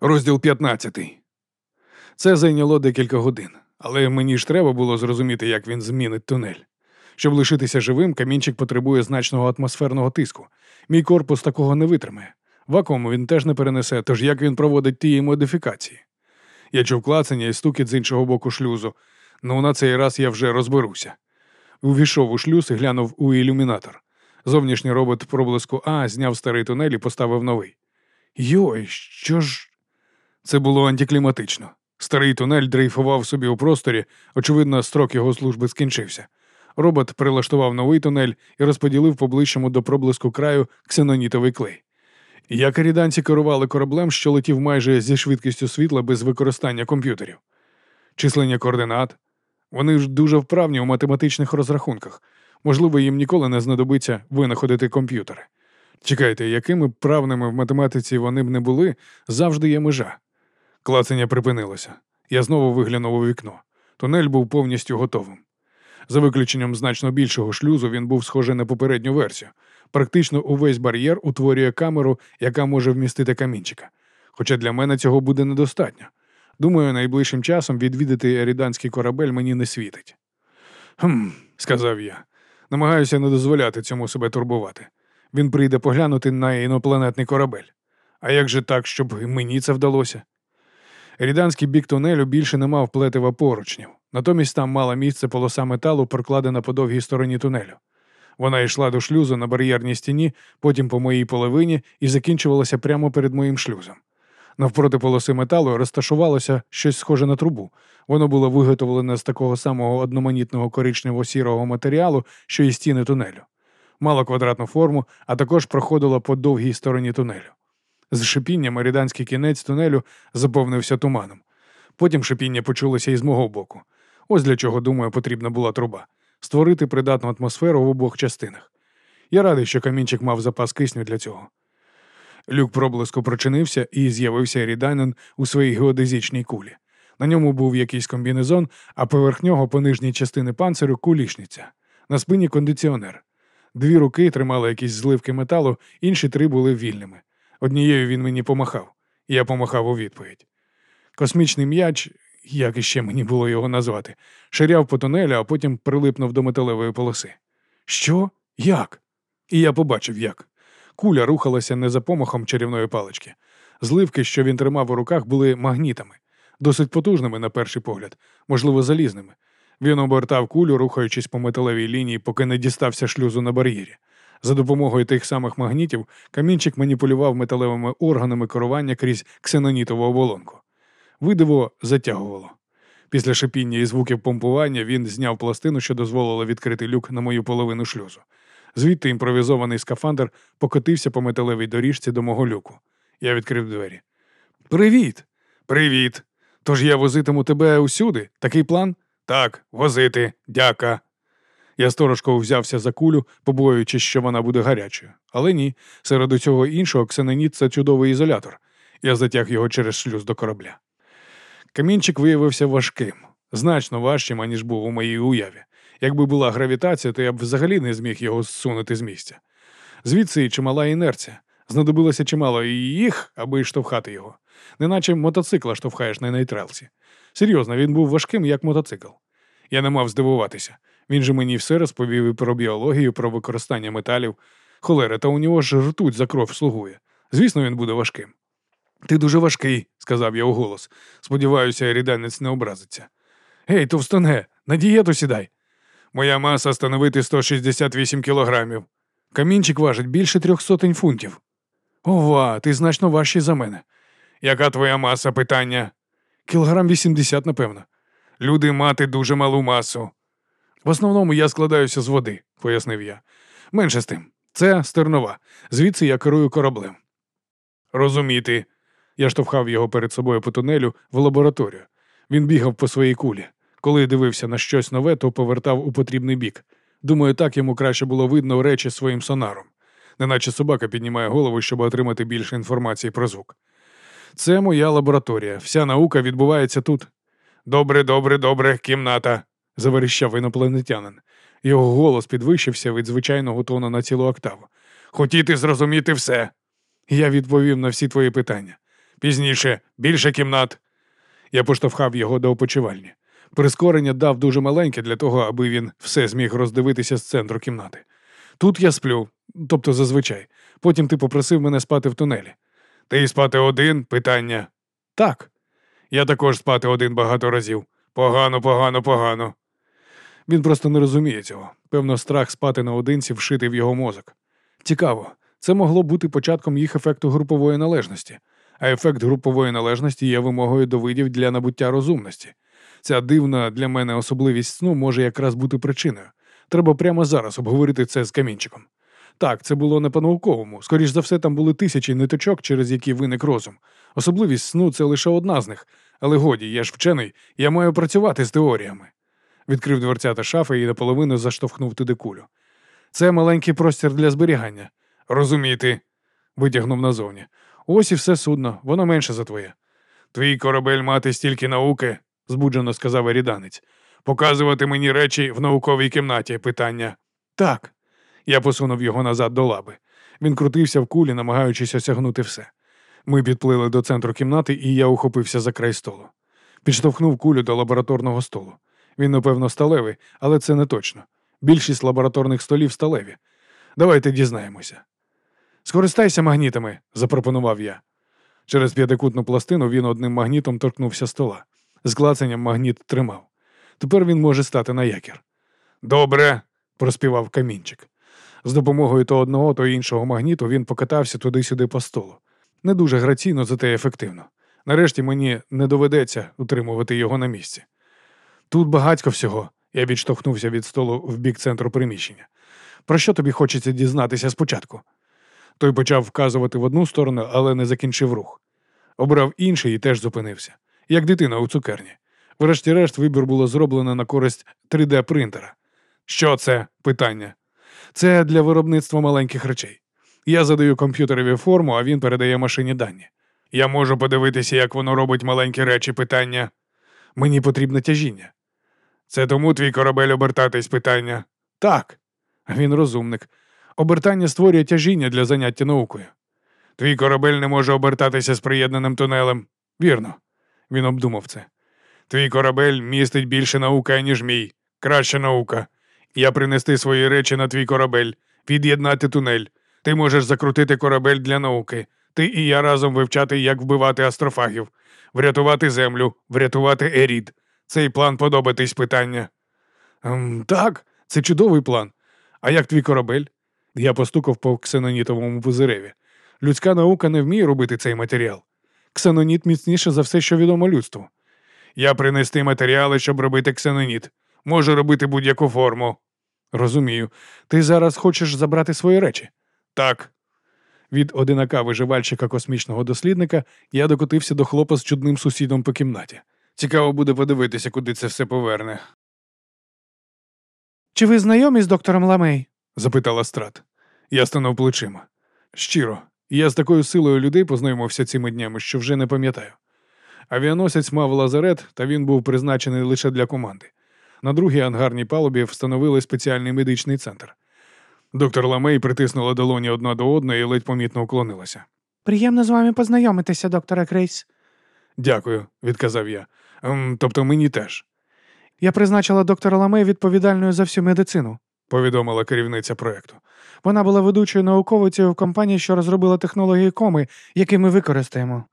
Розділ 15. Це зайняло декілька годин, але мені ж треба було зрозуміти, як він змінить тунель. Щоб лишитися живим, камінчик потребує значного атмосферного тиску. Мій корпус такого не витримає. Вакууму він теж не перенесе, тож як він проводить тієї модифікації. Я чув клацання і стукіт з іншого боку шлюзу. Ну на цей раз я вже розберуся. Увійшов у шлюз і глянув у ілюмінатор. Зовнішній робот проблиску А зняв старий тунель і поставив новий. Йой, що ж. Це було антикліматично. Старий тунель дрейфував собі у просторі, очевидно, строк його служби скінчився. Робот прилаштував новий тунель і розподілив поближчому до проблиску краю ксенонітовий клей. Як ріданці керували кораблем, що летів майже зі швидкістю світла без використання комп'ютерів. Числення координат. Вони ж дуже вправні у математичних розрахунках. Можливо, їм ніколи не знадобиться винаходити комп'ютери. Чекайте, якими правними в математиці вони б не були, завжди є межа. Клацання припинилося. Я знову виглянув у вікно. Тунель був повністю готовим. За виключенням значно більшого шлюзу, він був схожий на попередню версію. Практично увесь бар'єр утворює камеру, яка може вмістити камінчика. Хоча для мене цього буде недостатньо. Думаю, найближчим часом відвідати еріданський корабель мені не світить. Хм, сказав я. Намагаюся не дозволяти цьому себе турбувати. Він прийде поглянути на інопланетний корабель. А як же так, щоб мені це вдалося? Ріданський бік тунелю більше не мав плетива поручнів, натомість там мала місце полоса металу, прокладена по довгій стороні тунелю. Вона йшла до шлюзу на бар'єрній стіні, потім по моїй половині і закінчувалася прямо перед моїм шлюзом. Навпроти полоси металу розташувалося щось схоже на трубу. Воно було виготовлене з такого самого одноманітного коричнево-сірого матеріалу, що і стіни тунелю. Мало квадратну форму, а також проходило по довгій стороні тунелю. З шипінням ріданський кінець тунелю заповнився туманом. Потім шипіння почулося і з мого боку. Ось для чого, думаю, потрібна була труба створити придатну атмосферу в обох частинах. Я радий, що камінчик мав запас кисню для цього. Люк проблиску прочинився і з'явився ріданин у своїй геодезичній кулі. На ньому був якийсь комбінезон, а поверх нього по нижній частини панцирю кулішниця. На спині кондиціонер. Дві руки тримали якісь зливки металу, інші три були вільними. Однією він мені помахав, я помахав у відповідь. Космічний м'яч, як іще мені було його назвати, ширяв по тунелю, а потім прилипнув до металевої полоси. Що? Як? І я побачив, як. Куля рухалася не за помахом чарівної палички. Зливки, що він тримав у руках, були магнітами, досить потужними, на перший погляд, можливо, залізними. Він обертав кулю, рухаючись по металевій лінії, поки не дістався шлюзу на бар'єрі. За допомогою тих самих магнітів камінчик маніпулював металевими органами керування крізь ксенонітову оболонку. Видиво затягувало. Після шипіння і звуків помпування він зняв пластину, що дозволила відкрити люк на мою половину шлюзу. Звідти імпровізований скафандр покотився по металевій доріжці до мого люку. Я відкрив двері. Привіт! Привіт! Тож я возитиму тебе усюди. Такий план? Так, возити, дяка. Я сторожко взявся за кулю, побоюючись, що вона буде гарячою. Але ні, серед усього іншого ксеноніт це чудовий ізолятор. Я затяг його через шлюз до корабля. Камінчик виявився важким, значно важчим, аніж був у моїй уяві. Якби була гравітація, то я б взагалі не зміг його зсунути з місця. Звідси і чимала інерція. Знадобилося чимало і їх, аби штовхати його. Неначе мотоцикла штовхаєш на нейтралці. Серйозно, він був важким, як мотоцикл. Я не мав здивуватися. Він же мені все розповів і про біологію, про використання металів. Холера, та у нього ж ртуть за кров слугує. Звісно, він буде важким. Ти дуже важкий, сказав я у голос. Сподіваюся, ріданець не образиться. Гей, товстоне, на дієту сідай. Моя маса становити 168 кілограмів. Камінчик важить більше трьох сотень фунтів. Ова, ти значно важчий за мене. Яка твоя маса питання? Кілограм 80, напевно. Люди мати дуже малу масу. В основному я складаюся з води, пояснив я. Менше з тим. Це стернова. Звідси я керую кораблем. Розуміти. Я штовхав його перед собою по тунелю в лабораторію. Він бігав по своїй кулі. Коли дивився на щось нове, то повертав у потрібний бік. Думаю, так йому краще було видно речі своїм сонаром, неначе собака піднімає голову, щоб отримати більше інформації про звук. Це моя лабораторія. Вся наука відбувається тут. Добре, добре, добре, кімната, заверіщав інопланетянин. Його голос підвищився від звичайного тону на цілу октаву. Хотіти зрозуміти все. Я відповів на всі твої питання. Пізніше, більше кімнат. Я поштовхав його до опочивальні. Прискорення дав дуже маленьке для того, аби він все зміг роздивитися з центру кімнати. Тут я сплю, тобто зазвичай. Потім ти попросив мене спати в тунелі. Ти спати один? Питання. Так. Я також спати один багато разів. Погано, погано, погано. Він просто не розуміє цього. Певно, страх спати наодинці вшитий в його мозок. Цікаво, це могло бути початком їх ефекту групової належності, а ефект групової належності є вимогою до видів для набуття розумності. Ця дивна для мене особливість сну може якраз бути причиною. Треба прямо зараз обговорити це з камінчиком. Так, це було не по-науковому. Скоріш за все, там були тисячі ниточок, через які виник розум. Особливість сну це лише одна з них. Але годі, я ж вчений, я маю працювати з теоріями. Відкрив дверцята шафи і наполовину заштовхнув туди кулю. Це маленький простір для зберігання. Розуміти, витягнув назовні. Ось і все судно, воно менше за твоє. Твій корабель мати стільки науки, збуджено сказав еріданець. Показувати мені речі в науковій кімнаті питання. Так. Я посунув його назад до лаби. Він крутився в кулі, намагаючись осягнути все. Ми підплили до центру кімнати, і я ухопився за край столу. Підштовхнув кулю до лабораторного столу. Він, напевно, сталевий, але це не точно. Більшість лабораторних столів сталеві. Давайте дізнаємося. Скористайся магнітами, запропонував я. Через п'ятикутну пластину він одним магнітом торкнувся стола. З клацанням магніт тримав. Тепер він може стати на якір. Добре, проспівав камінчик. З допомогою то одного, то іншого магніту він покатався туди-сюди по столу. Не дуже граційно, зате ефективно. Нарешті мені не доведеться утримувати його на місці. Тут багатько всього. Я відштовхнувся від столу в бік центру приміщення. Про що тобі хочеться дізнатися спочатку? Той почав вказувати в одну сторону, але не закінчив рух. Обрав інший і теж зупинився, як дитина у цукерні. Врешті-решт, вибір було зроблено на користь 3D-принтера. Що це? питання. Це для виробництва маленьких речей. Я задаю комп'ютерові форму, а він передає машині дані. Я можу подивитися, як воно робить маленькі речі питання. Мені потрібне тяжіння. Це тому твій корабель обертатись питання. Так. Він розумник. Обертання створює тяжіння для заняття наукою. Твій корабель не може обертатися з приєднаним тунелем. Вірно. Він обдумав це. Твій корабель містить більше науки, ніж мій. Краща наука. Я принести свої речі на твій корабель, під'єднати тунель. Ти можеш закрутити корабель для науки. Ти і я разом вивчати, як вбивати астрофагів, врятувати землю, врятувати Ерід. Цей план подобатись питання. Ем, так, це чудовий план. А як твій корабель? Я постукав по ксенонітовому пузиреві. Людська наука не вміє робити цей матеріал. Ксеноніт міцніше за все, що відомо людству. Я принести матеріали, щоб робити ксеноніт. Можу робити будь-яку форму. Розумію. Ти зараз хочеш забрати свої речі? Так. Від одинака виживальщика космічного дослідника я докотився до хлопа з чудним сусідом по кімнаті. Цікаво буде подивитися, куди це все поверне. Чи ви знайомі з доктором Ламей? запитала страт. Я станув плечима. Щиро, я з такою силою людей познайомився цими днями, що вже не пам'ятаю. Авіаносець мав лазарет, та він був призначений лише для команди. На другій ангарній палубі встановили спеціальний медичний центр. Доктор Ламей притиснула долоні одна до одної і ледь помітно уклонилася. Приємно з вами познайомитися, доктора Крейс. Дякую, відказав я. «Ем, Тобто мені теж, Я призначила доктора Ламей відповідальною за всю медицину. повідомила керівниця проєкту. Вона була ведучою науковицею в компанії, що розробила технології коми, які ми використаємо.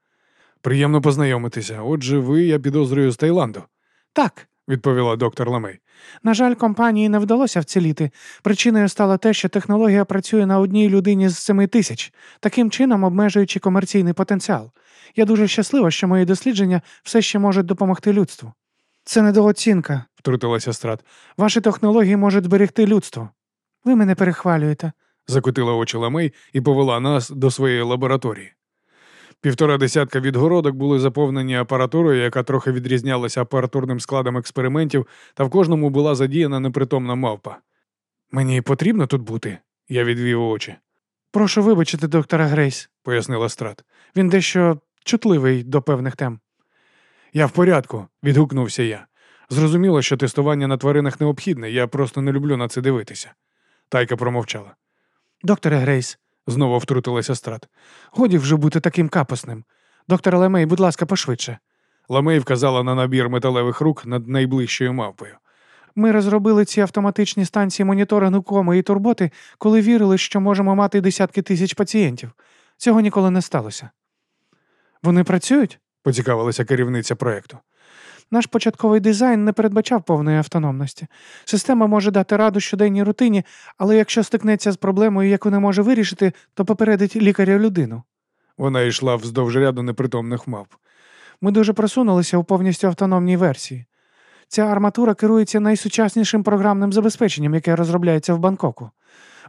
Приємно познайомитися. Отже, ви, я підозрюю, з Таїланду, Так, відповіла доктор Ламей. на жаль, компанії не вдалося вціліти. Причиною стало те, що технологія працює на одній людині з семи тисяч, таким чином обмежуючи комерційний потенціал. Я дуже щаслива, що мої дослідження все ще можуть допомогти людству. Це недооцінка. втрутилася страт. Ваші технології можуть зберегти людство. Ви мене перехвалюєте. Закотила очі Ламей і повела нас до своєї лабораторії. Півтора десятка відгородок були заповнені апаратурою, яка трохи відрізнялася апаратурним складом експериментів, та в кожному була задіяна непритомна мавпа. Мені потрібно тут бути, я відвів очі, Прошу вибачити доктора Грейс. пояснила страт. Він дещо чутливий до певних тем. Я в порядку, відгукнувся я. Зрозуміло, що тестування на тваринах необхідне, я просто не люблю на це дивитися. Тайка промовчала. Докторе Грейс, Знову втрутилася страт. годі вже бути таким капосним. Доктор Лемей, будь ласка, пошвидше. Ламей вказала на набір металевих рук над найближчою мавпою. Ми розробили ці автоматичні станції моніторингу коми і турботи, коли вірили, що можемо мати десятки тисяч пацієнтів. Цього ніколи не сталося. Вони працюють? поцікавилася керівниця проєкту. Наш початковий дизайн не передбачав повної автономності. Система може дати раду щоденній рутині, але якщо стикнеться з проблемою, яку не може вирішити, то попередить лікаря людину. Вона йшла вздовж ряду непритомних мавп. Ми дуже просунулися у повністю автономній версії. Ця арматура керується найсучаснішим програмним забезпеченням, яке розробляється в Бангкоку.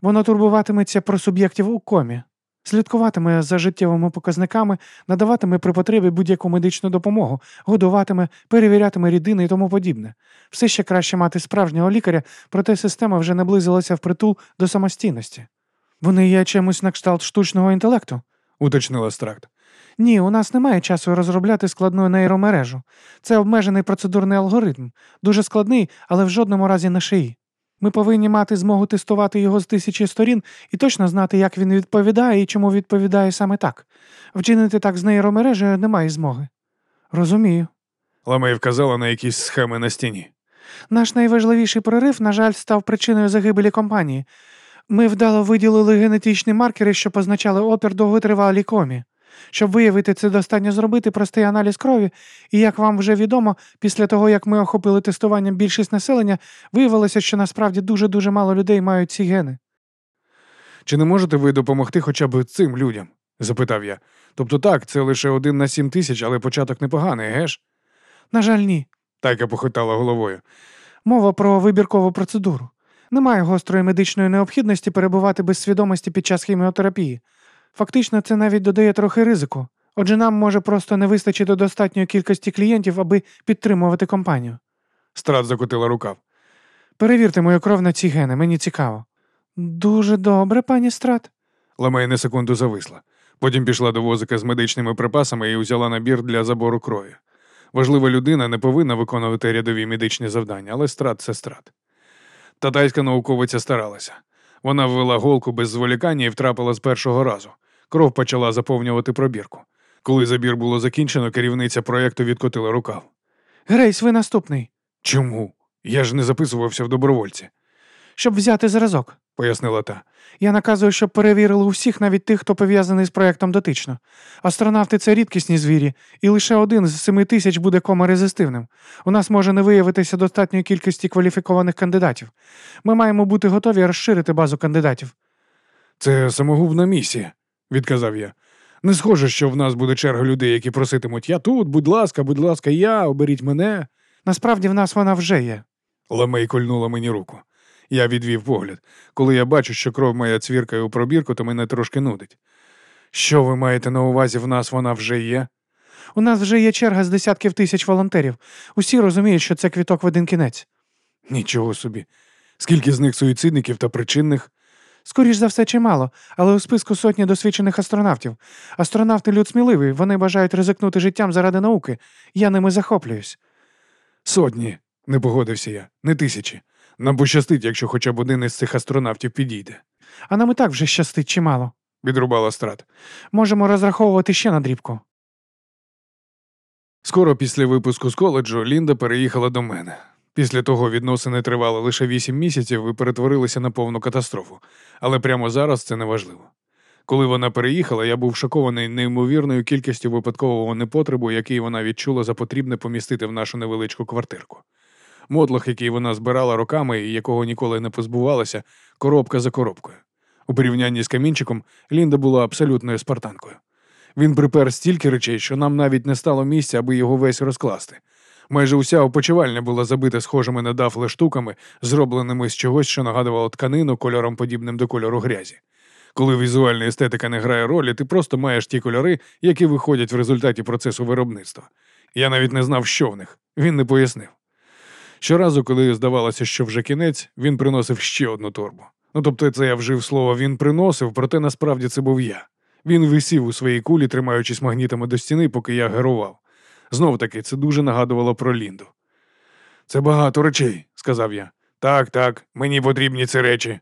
Воно турбуватиметься про суб'єктів у комі, слідкуватиме за життєвими показниками, надаватиме при потребі будь-яку медичну допомогу, годуватиме, перевірятиме рідини і тому подібне. Все ще краще мати справжнього лікаря, проте система вже наблизилася впритул до самостійності. Вони є чимось на кшталт штучного інтелекту. уточнила Стракт. Ні, у нас немає часу розробляти складну нейромережу. Це обмежений процедурний алгоритм, дуже складний, але в жодному разі не шиї. Ми повинні мати змогу тестувати його з тисячі сторін і точно знати, як він відповідає і чому відповідає саме так. Вчинити так з нейромережею немає змоги. Розумію. Ламей вказала на якісь схеми на стіні. Наш найважливіший прорив, на жаль, став причиною загибелі компанії. Ми вдало виділили генетичні маркери, що позначали опір довготривалій комі. Щоб виявити це, достатньо зробити простий аналіз крові, і як вам вже відомо, після того як ми охопили тестуванням більшість населення, виявилося, що насправді дуже-дуже мало людей мають ці гени. Чи не можете ви допомогти хоча б цим людям? запитав я. Тобто так, це лише один на сім тисяч, але початок непоганий, геш? На жаль, ні. Тайка похитала головою. Мова про вибіркову процедуру. Немає гострої медичної необхідності перебувати без свідомості під час хіміотерапії. Фактично, це навіть додає трохи ризику, отже, нам може просто не вистачити достатньої кількості клієнтів, аби підтримувати компанію. Страт закотила рукав. Перевірте мою кров на ці гени, мені цікаво. Дуже добре, пані Страт. Ламей на секунду зависла. Потім пішла до возика з медичними припасами і взяла набір для забору крові. Важлива людина не повинна виконувати рядові медичні завдання, але страт це страт. Татайська науковиця старалася. Вона ввела голку без зволікання і втрапила з першого разу. Кров почала заповнювати пробірку. Коли забір було закінчено, керівниця проєкту відкотила рукав. Грейс, ви наступний. Чому? Я ж не записувався в добровольці, Щоб взяти зразок. пояснила та. Я наказую, щоб перевірили усіх, навіть тих, хто пов'язаний з проектом дотично. Астронавти це рідкісні звірі, і лише один з семи тисяч буде комарезистивним. У нас може не виявитися достатньої кількості кваліфікованих кандидатів. Ми маємо бути готові розширити базу кандидатів. Це самогубна місія, відказав я. Не схоже, що в нас буде черга людей, які проситимуть Я тут, будь ласка, будь ласка, я, оберіть мене. Насправді в нас вона вже є. Ламей кольнула мені руку. Я відвів погляд. Коли я бачу, що кров моя цвіркає у пробірку, то мене трошки нудить. Що ви маєте на увазі, в нас вона вже є? У нас вже є черга з десятків тисяч волонтерів. Усі розуміють, що це квіток в один кінець. Нічого собі. Скільки з них суїцидників та причинних? Скоріш за все, чимало, але у списку сотні досвідчених астронавтів. Астронавти люд сміливий, вони бажають ризикнути життям заради науки. Я ними захоплююсь. Сотні, не погодився я, не тисячі. Нам пощастить, якщо хоча б один із цих астронавтів підійде, А нам і так вже щастить чимало. відрубала страт. Можемо розраховувати ще на дрібку. Скоро після випуску з коледжу Лінда переїхала до мене. Після того відносини тривали лише вісім місяців і перетворилися на повну катастрофу. Але прямо зараз це не важливо. Коли вона переїхала, я був шокований неймовірною кількістю випадкового непотребу, який вона відчула за потрібне помістити в нашу невеличку квартирку. Мотлох, який вона збирала роками і якого ніколи не позбувалася, коробка за коробкою. У порівнянні з камінчиком Лінда була абсолютною спартанкою. Він припер стільки речей, що нам навіть не стало місця, аби його весь розкласти. Майже уся опочивальня була забита схожими на дафли штуками, зробленими з чогось, що нагадувало тканину кольором подібним до кольору грязі. Коли візуальна естетика не грає ролі, ти просто маєш ті кольори, які виходять в результаті процесу виробництва. Я навіть не знав, що в них. Він не пояснив. Щоразу, коли здавалося, що вже кінець, він приносив ще одну торбу. Ну тобто, це я вжив слово він приносив, проте насправді це був я. Він висів у своїй кулі, тримаючись магнітами до стіни, поки я герував. Знов таки, це дуже нагадувало про Лінду. Це багато речей, сказав я. Так, так, мені потрібні ці речі.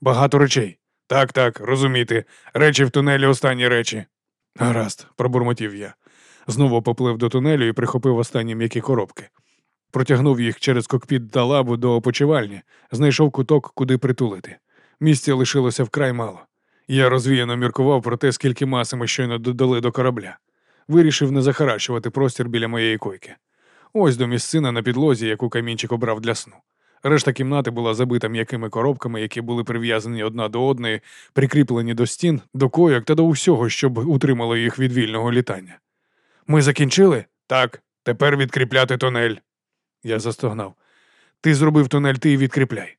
Багато речей. Так, так, розуміти. Речі в тунелі останні речі. Гаразд, пробурмотів я. Знову поплив до тунелю і прихопив останні м'які коробки. Протягнув їх через кокпіт та лабу до опочивальні, знайшов куток, куди притулити. Місця лишилося вкрай мало. Я розвіяно міркував про те, скільки маси ми щойно додали до корабля. Вирішив не захаращувати простір біля моєї койки. Ось до місцина на підлозі, яку камінчик обрав для сну. Решта кімнати була забита м'якими коробками, які були прив'язані одна до одної, прикріплені до стін, до койок та до усього, щоб утримало їх від вільного літання. Ми закінчили? Так. Тепер відкріпляти тунель. Я застогнав. Ти зробив тунель, ти і відкріпляй.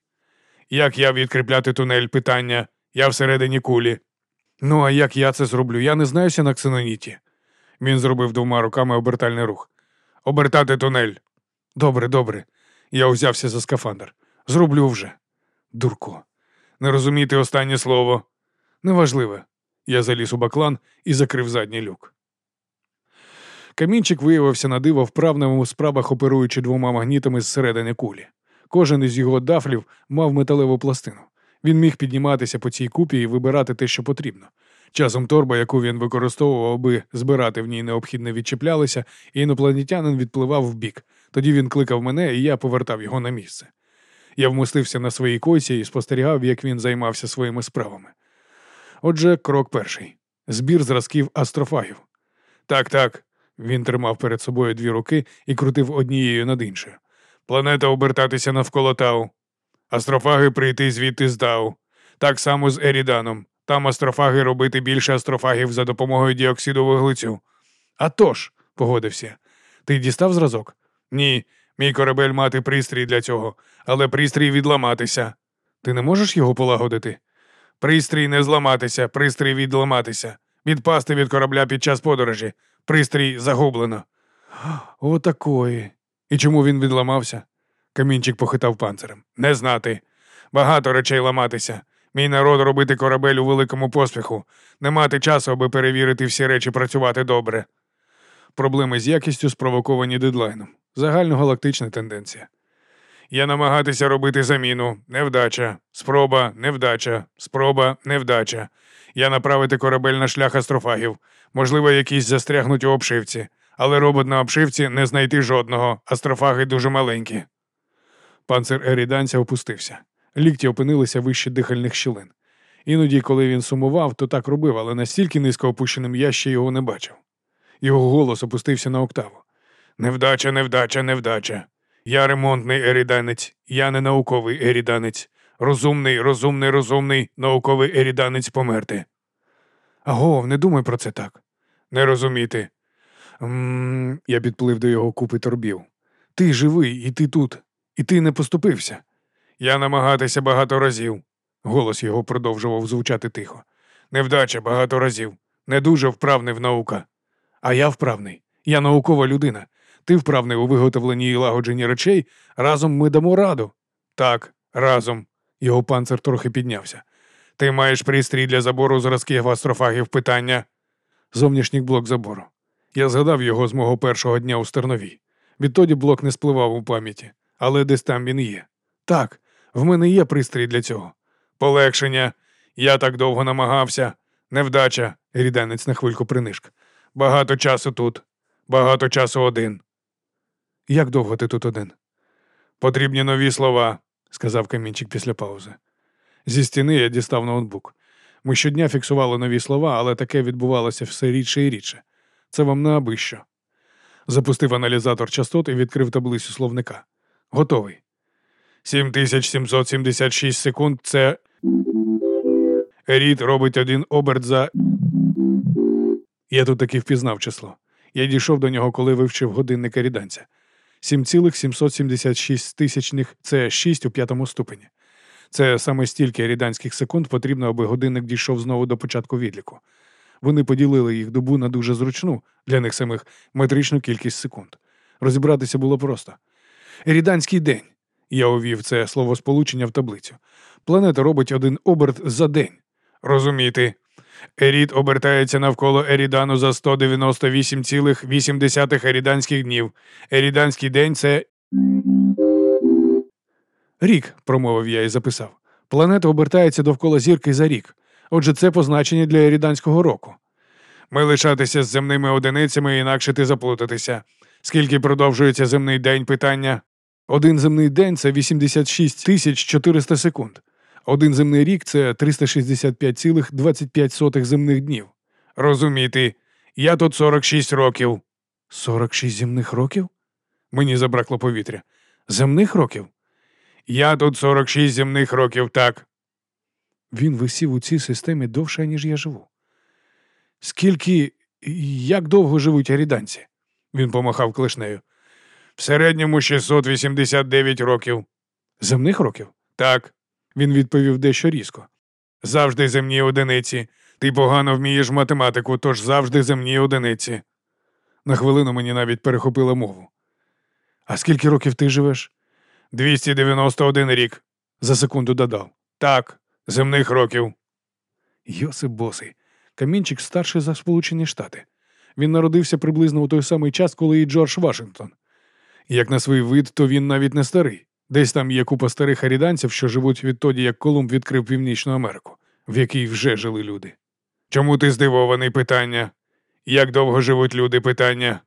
Як я відкріпляти тунель? Питання. Я всередині кулі. Ну, а як я це зроблю? Я не знаюся на ксеноніті. Він зробив двома руками обертальний рух. Обертати тунель. Добре, добре. Я узявся за скафандр. Зроблю вже. Дурко. Не розуміти останнє слово. Неважливе. Я заліз у баклан і закрив задній люк. Камінчик виявився на диво вправним у справах, оперуючи двома магнітами зсередини кулі. Кожен із його дафлів мав металеву пластину. Він міг підніматися по цій купі і вибирати те, що потрібно. Часом торба, яку він використовував, аби збирати в ній необхідне, відчіплялися, і інопланетянин відпливав вбік. Тоді він кликав мене, і я повертав його на місце. Я вмостився на своїй койці і спостерігав, як він займався своїми справами. Отже, крок перший збір зразків астрофагів. Так, так. Він тримав перед собою дві руки і крутив однією над іншою. Планета обертатися навколо Тау. Астрофаги прийти звідти з Тау. Так само з Еріданом. Там астрофаги робити більше астрофагів за допомогою діоксиду вуглецю. «А тож», – погодився. Ти дістав зразок? Ні, мій корабель мати пристрій для цього, але пристрій відламатися. Ти не можеш його полагодити? Пристрій не зламатися, пристрій відламатися, відпасти від корабля під час подорожі. Пристрій загублено. Отакої. І чому він відламався? Камінчик похитав панцирем. Не знати. Багато речей ламатися. Мій народ робити корабель у великому поспіху, не мати часу, аби перевірити всі речі працювати добре. Проблеми з якістю спровоковані дедлайном. Загальногалактична тенденція. Я намагатися робити заміну. Невдача. Спроба, невдача, спроба, невдача. Я направити корабель на шлях астрофагів. Можливо, якісь застрягнуть у обшивці, але робот на обшивці не знайти жодного, астрофаги дуже маленькі. Панцир Еріданця опустився. Лікті опинилися вище дихальних щілин. Іноді, коли він сумував, то так робив, але настільки низько опущеним я ще його не бачив. Його голос опустився на октаву. Невдача, невдача, невдача. Я ремонтний еріданець, я не науковий еріданець. Розумний, розумний, розумний, науковий еріданець померти. Аго, не думай про це так. Не розуміти. м я підплив до його купи торбів. Ти живий, і ти тут, і ти не поступився. Я намагатися багато разів. Голос його продовжував звучати тихо. Невдача багато разів. Не дуже вправний в наука. А я вправний. Я наукова людина. Ти вправний у виготовленні і лагодженні речей. Разом ми дамо раду. Так, разом. Його панцир трохи піднявся. Ти маєш пристрій для забору зразків астрофагів питання. Зовнішній блок забору. Я згадав його з мого першого дня у Стерновій. Відтоді блок не спливав у пам'яті, але десь там він є. Так, в мене є пристрій для цього. Полегшення. Я так довго намагався. Невдача, ріденець на хвильку принишк. Багато часу тут, багато часу один. Як довго ти тут один? Потрібні нові слова, сказав камінчик після паузи. Зі стіни я дістав ноутбук. Ми щодня фіксували нові слова, але таке відбувалося все рідше і рідше. Це вам не аби що. Запустив аналізатор частот і відкрив таблицю словника. Готовий. 7776 секунд це. Рід робить один оберт за. Я тут таки впізнав число. Я дійшов до нього, коли вивчив годинника ріданця. 7,776 тисячних це 6 у п'ятому ступені. Це саме стільки ріданських секунд потрібно, аби годинник дійшов знову до початку відліку. Вони поділили їх добу на дуже зручну для них самих метричну кількість секунд. Розібратися було просто. Ріданський день. Я увів це словосполучення в таблицю. Планета робить один оберт за день. Розуміти. Ерід обертається навколо Ерідану за 198,8 еріданських днів. Еріданський день це. Рік, промовив я і записав. Планета обертається довкола зірки за рік. Отже, це позначення для еріданського року. Ми лишатися з земними одиницями, інакше ти заплутатися. Скільки продовжується земний день питання? Один земний день це 86 тисяч 400 секунд. Один земний рік це 365,25 земних днів. Розуміти, я тут 46 років. 46 земних років? Мені забракло повітря. Земних років? Я тут 46 земних років, так. Він висів у цій системі довше, ніж я живу. Скільки, як довго живуть аріданці? Він помахав клешнею. В середньому 689 років. Земних років? Так. Він відповів дещо різко. Завжди земні одиниці. Ти погано вмієш математику, тож завжди земні одиниці. На хвилину мені навіть перехопила мову. А скільки років ти живеш? 291 рік. За секунду додав. Так, земних років. Йосип Босий. Камінчик старший за Сполучені Штати. Він народився приблизно у той самий час, коли і Джордж Вашингтон. Як на свій вид, то він навіть не старий. Десь там є купа старих аріданців, що живуть відтоді, як Колумб відкрив Північну Америку, в якій вже жили люди. Чому ти здивований питання? Як довго живуть люди питання?